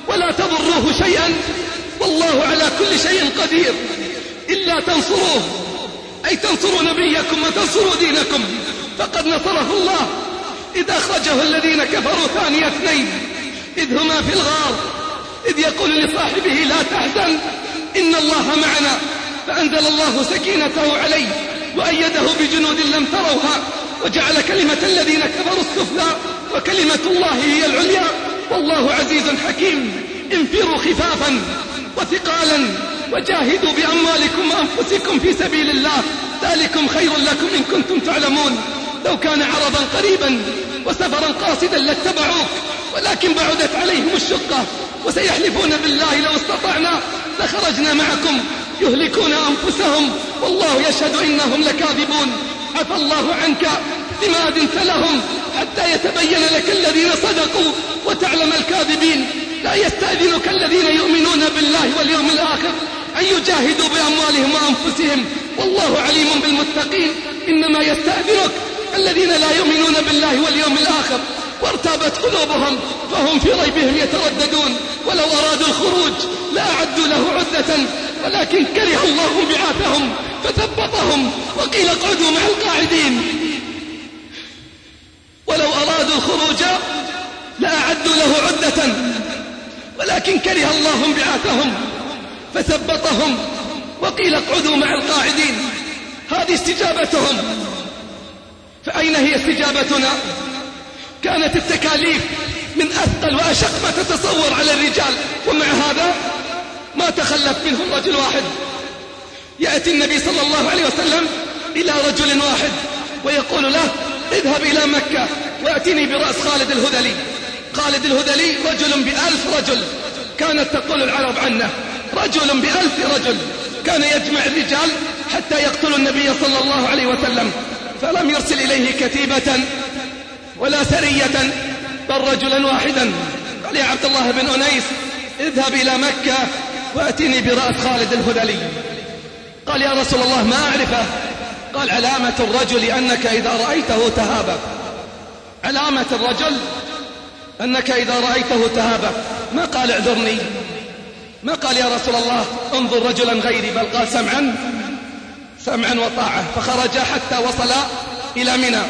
ولا تضروه شيئا. والله على كل شيء قدير. إلا تنصروه أي تنصروا نبيكم وتنصروا دينكم. فقد نصره الله. إذ أخرجه الذين كفروا ثاني اثنين إذ هما في الغار إذ يقول لصاحبه لا تحزن إن الله معنا فأنزل الله سكينته عليه وأيده بجنود لم تروها وجعل كلمة الذين كفروا السفلى وكلمة الله هي العليا والله عزيز حكيم انفروا خفافا وثقالا وجاهدوا بأموالكم وأنفسكم في سبيل الله ذلكم خير لكم إن كنتم تعلمون. لو كان عرضا قريبا وسفرا قاصدا لاتبعوك ولكن بعدت عليهم الشقة وسيحلفون بالله لو استطعنا لخرجنا معكم يهلكون أنفسهم والله يشهد إنهم لكاذبون. عفى الله عنك لما أذنت لهم حتى يتبين لك الذين صدقوا وتعلم الكاذبين. لا يستأذنك الذين يؤمنون بالله واليوم الآخر أن يجاهدوا بأموالهم وأنفسهم. والله عليم بالمتقين. إنما يستأذنك الذين لا يؤمنون بالله واليوم الآخر وارتابت قلوبهم فهم في ريبهم يترددون. ولو أرادوا الخروج لأعدوا له عدة. ولكن كره الله بعاثهم فثبطهم وقيل اقعدوا مع القاعدين. ولو أرادوا الخروج لأعدوا له عدة. ولكن كره الله بعاثهم فثبطهم وقيل اقعدوا مع القاعدين. هذه استجابتهم. فأين هي استجابتنا؟ كانت التكاليف من أثقل وأشق ما تتصور على الرجال. ومع هذا ما تخلف منهم رجل واحد. يأتي النبي صلى الله عليه وسلم إلى رجل واحد ويقول له اذهب إلى مكة وأتني برأس خالد الهذلي. خالد الهذلي رجل بألف رجل. كانت تقول العرب عنه رجل بألف رجل. كان يجمع الرجال حتى يقتلوا النبي صلى الله عليه وسلم. فلم يرسل إليه كتيبة ولا سرية بل رجلا واحدا. قال يا عبد الله بن أنيس اذهب إلى مكة وأتني برأس خالد الهذلي. قال يا رسول الله ما أعرفه؟ قال علامة الرجل أنك إذا رأيته تهابك. علامة الرجل أنك إذا رأيته تهابك. ما قال اعذرني. ما قال يا رسول الله انظر رجلا غيري بل قال سمعا. سمعا وطاعة. فخرج حتى وصل إلى منى.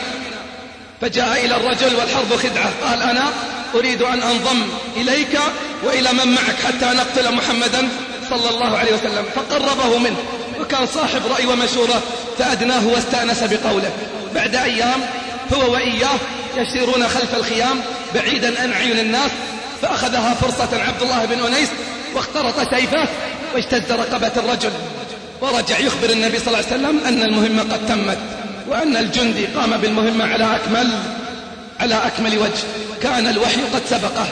فجاء إلى الرجل والحرب خدعة. قال أنا أريد أن أنضم إليك وإلى من معك حتى نقتل محمدا صلى الله عليه وسلم. فقربه منه. وكان صاحب رأي ومشورة. فأدناه واستأنس بقوله. بعد أيام هو وإياه يسيرون خلف الخيام بعيدا عن عيون الناس. فأخذها فرصة عبد الله بن أنيس واخترط سيفه واجتز رقبة الرجل. ورجع يخبر النبي صلى الله عليه وسلم أن المهمة قد تمت وأن الجندي قام بالمهمة على أكمل على أكمل وجه. كان الوحي قد سبقه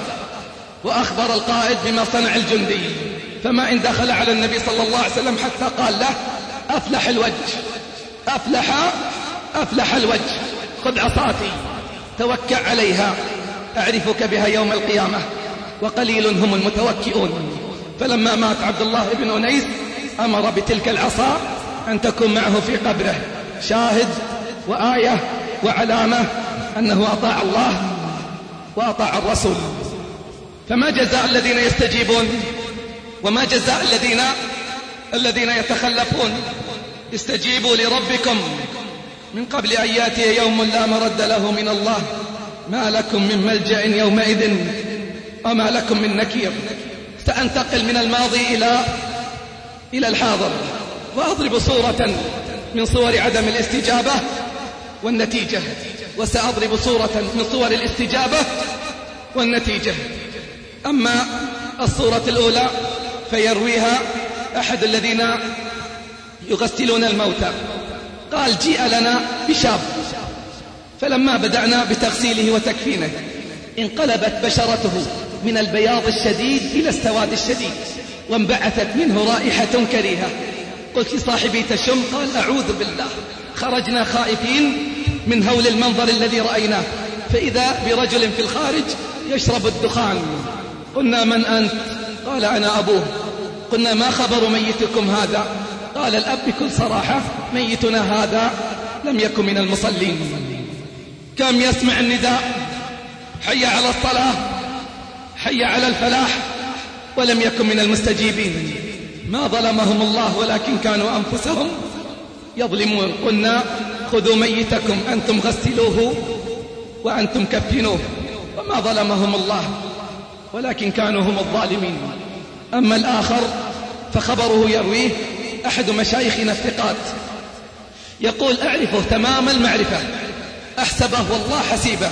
وأخبر القائد بما صنع الجندي. فما إن دخل على النبي صلى الله عليه وسلم حتى قال له أفلح الوجه أفلح أفلح الوجه. خذ عصاتي توكع عليها أعرفك بها يوم القيامة. وقليل هم المتوكئون. فلما مات عبد الله بن أنيس أمر بتلك العصا أن تكون معه في قبره. شاهد وآية وعلامة أنه أطاع الله وأطاع الرسول. فما جزاء الذين يستجيبون وما جزاء الذين الذين يتخلفون؟ استجيبوا لربكم. من قبل أن يأتي يوم لا مرد له من الله. ما لكم من ملجأ يومئذ وما لكم من نكير. سأنتقل من الماضي إلى إلى الحاضر. وأضرب صورة من صور عدم الاستجابة والنتيجة. وسأضرب صورة من صور الاستجابة والنتيجة. أما الصورة الأولى فيرويها أحد الذين يغسلون الموتى. قال جيء لنا بشاب. فلما بدأنا بتغسيله وتكفينه انقلبت بشرته من البياض الشديد إلى السواد الشديد. وانبعثت منه رائحة كريهة. قلت لصاحبي تشم قال أعوذ بالله. خرجنا خائفين من هول المنظر الذي رأيناه. فإذا برجل في الخارج يشرب الدخان. قلنا من أنت؟ قال أنا أبوه. قلنا ما خبر ميتكم هذا؟ قال الأب بكل صراحة ميتنا هذا لم يكن من المصلين. كم يسمع النداء؟ حي على الصلاة حي على الفلاح ولم يكن من المستجيبين. ما ظلمهم الله ولكن كانوا أنفسهم يظلمون. قلنا خذوا ميتكم أنتم غسلوه وأنتم كفنوه. وما ظلمهم الله ولكن كانوا هم الظالمين. أما الآخر فخبره يرويه أحد مشايخنا الثقات. يقول أعرفه تمام المعرفة. أحسبه والله حسيبه.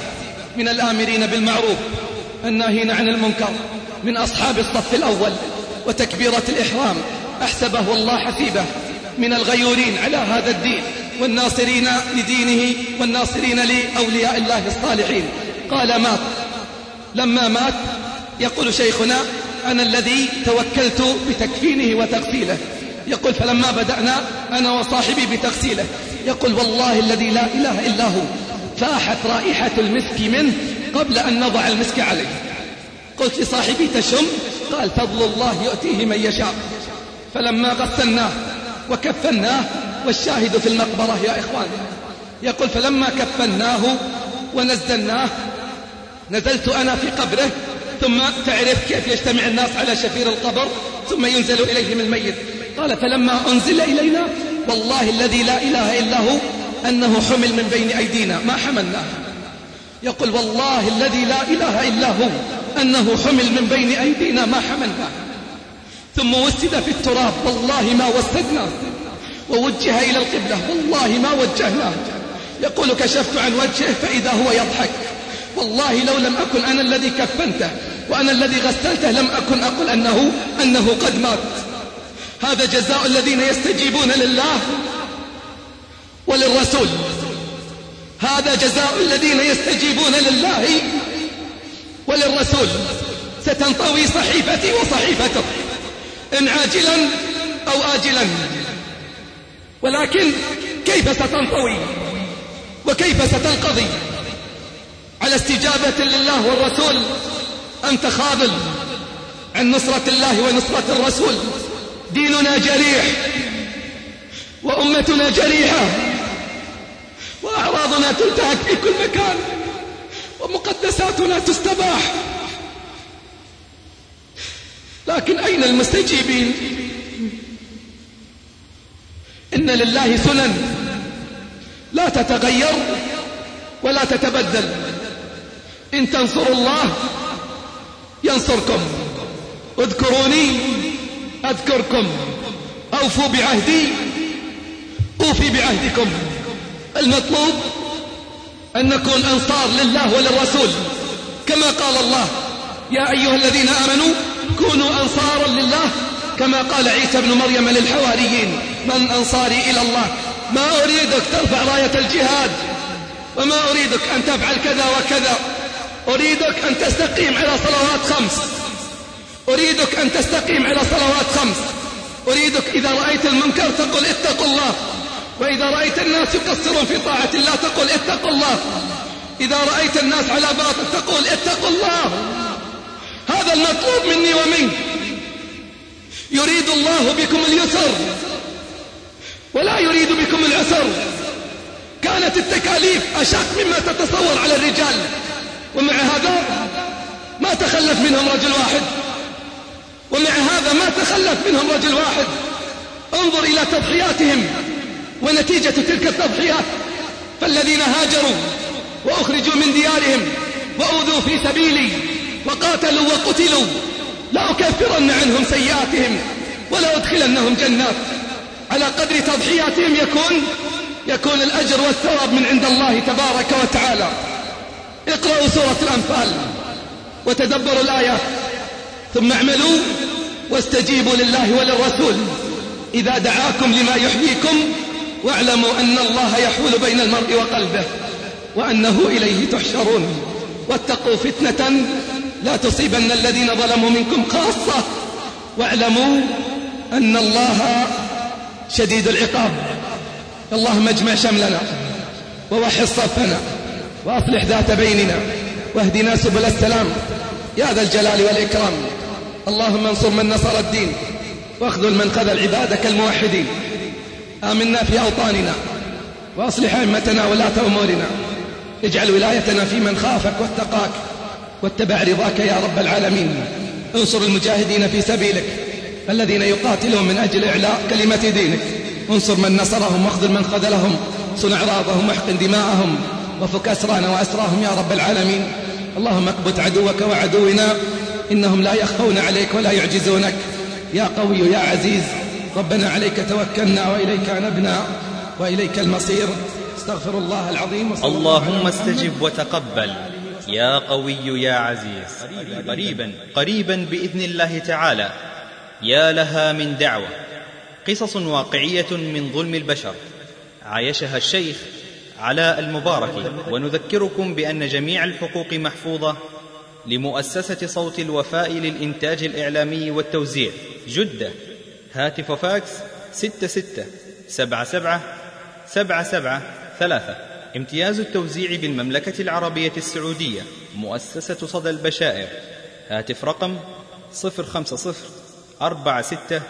من الآمرين بالمعروف. الناهين عن المنكر. من أصحاب الصف الأول وتكبيرة الإحرام. أحسبه الله حسيبه من الغيورين على هذا الدين والناصرين لدينه والناصرين لأولياء الله الصالحين. قال مات. لما مات يقول شيخنا أنا الذي توكلت بتكفينه وتغسيله يقول فلما بدأنا أنا وصاحبي بتغسيله. يقول والله الذي لا إله إلا هو. فاحت رائحة المسك منه قبل أن نضع المسك عليه. قلت لصاحبي تشم؟ قال فضل الله يؤتيه من يشاء. فلما غسلناه وكفناه والشاهد في المقبرة يا إخوان. يقول فلما كفناه ونزلناه نزلت أنا في قبره ثم تعرف كيف يجتمع الناس على شفير القبر ثم ينزل إليهم الميت. قال فلما أنزل إلينا والله الذي لا إله إلا هو أنه حمل من بين أيدينا ما حملناه. يقول والله الذي لا إله إلا هو أنه حمل من بين أيدينا ما حملناه ثم وسد في التراب والله ما وسدناه ووجه إلى القبلة والله ما وجهناه يقول كشفت عن وجهه فإذا هو يضحك. والله لو لم أكن أنا الذي كفنته وأنا الذي غسلته لم أكن أقول أنه, أنه قد مات. هذا جزاء الذين يستجيبون لله وللرسول. هذا جزاء الذين يستجيبون لله وللرسول. ستنطوي صحيفتي وصحيفتك. إن عاجلا أو آجلا. ولكن كيف ستنطوي؟ وكيف ستنقضي؟ على استجابة لله والرسول أنت خاذل عن نصرة الله ونصرة الرسول. ديننا جريح. وأمتنا جريحة. وأعراضنا تنتهك في كل مكان ومقدساتنا تستباح. لكن أين المستجيبين؟ إن لله سنن. لا تتغير ولا تتبدل. إن تنصروا الله ينصركم. اذكروني أذكركم. أوفوا بعهدي أوفي بعهدكم. المطلوب أن نكون أنصار لله وللرسول كما قال الله يا أيها الذين آمنوا كونوا أنصارا لله كما قال عيسى بن مريم للحواريين من أنصاري إلى الله ما أريدك ترفع راية الجهاد وما أريدك أن تفعل كذا وكذا أريدك أن تستقيم على صلوات خمس أريدك أن تستقيم على صلوات خمس أريدك إذا رأيت المنكر تقول اتقوا الله وإذا رأيت الناس يقصرون في طاعة الله تقول اتقوا الله. إذا رأيت الناس على باطل تقول اتقوا الله. هذا المطلوب مني ومنك. يريد الله بكم اليسر ولا يريد بكم العسر. كانت التكاليف أشق مما تتصور على الرجال. ومع هذا ما تخلف منهم رجل واحد. ومع هذا ما تخلف منهم رجل واحد. انظر إلى تضحياتهم. ونتيجة تلك التضحيات فالذين هاجروا وأخرجوا من ديارهم وأوذوا في سبيلي وقاتلوا وقتلوا لأكفرن عنهم سيئاتهم ولا أدخلنهم جنات. على قدر تضحياتهم يكون يكون الأجر والثواب من عند الله تبارك وتعالى. اقرأوا سورة الأنفال وتدبروا الآيات ثم اعملوا واستجيبوا لله وللرسول. إذا دعاكم لما يحييكم واعلموا أن الله يحول بين المرء وقلبه وأنه إليه تحشرون. واتقوا فتنة لا تصيبن الذين ظلموا منكم خاصة. واعلموا أن الله شديد العقاب. اللهم اجمع شملنا ووحد صفنا وأصلح ذات بيننا واهدنا سبل السلام. يا ذا الجلال والإكرام. اللهم انصر من نصر الدين واخذل من خذل عبادك الموحدين. آمنا في أوطاننا وأصلح أئمتنا ولاة أمورنا. اجعل ولايتنا في من خافك واتقاك واتبع رضاك يا رب العالمين. انصر المجاهدين في سبيلك الذين يقاتلون من أجل إعلاء كلمة دينك. انصر من نصرهم واخذل من خذلهم. صنع أعراضهم واحقن دماءهم وفك أسرانا وأسراهم يا رب العالمين. اللهم اكبت عدوك وعدونا إنهم لا يخفون عليك ولا يعجزونك. يا قوي يا عزيز ربنا عليك توكلنا وإليك نبنا وإليك المصير. استغفر الله العظيم اللهم استجب وتقبل. يا قوي يا عزيز. قريبا قريبا بإذن الله تعالى. يا لها من دعوة. قصص واقعية من ظلم البشر. عايشها الشيخ علاء المبارك. ونذكركم بأن جميع الحقوق محفوظة لمؤسسة صوت الوفاء للإنتاج الإعلامي والتوزيع. جدة. هاتف فاكس ستة ستة سبعة سبعة سبعة سبعة ثلاثة. امتياز التوزيع بالمملكة العربية السعودية مؤسسة صدى البشائر. هاتف رقم صفر خمسة صفر أربعة ستة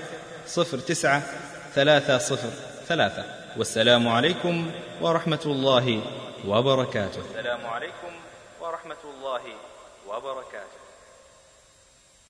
صفر تسعة ثلاثة صفر ثلاثة. والسلام عليكم ورحمة الله وبركاته. السلام عليكم ورحمة الله وبركاته.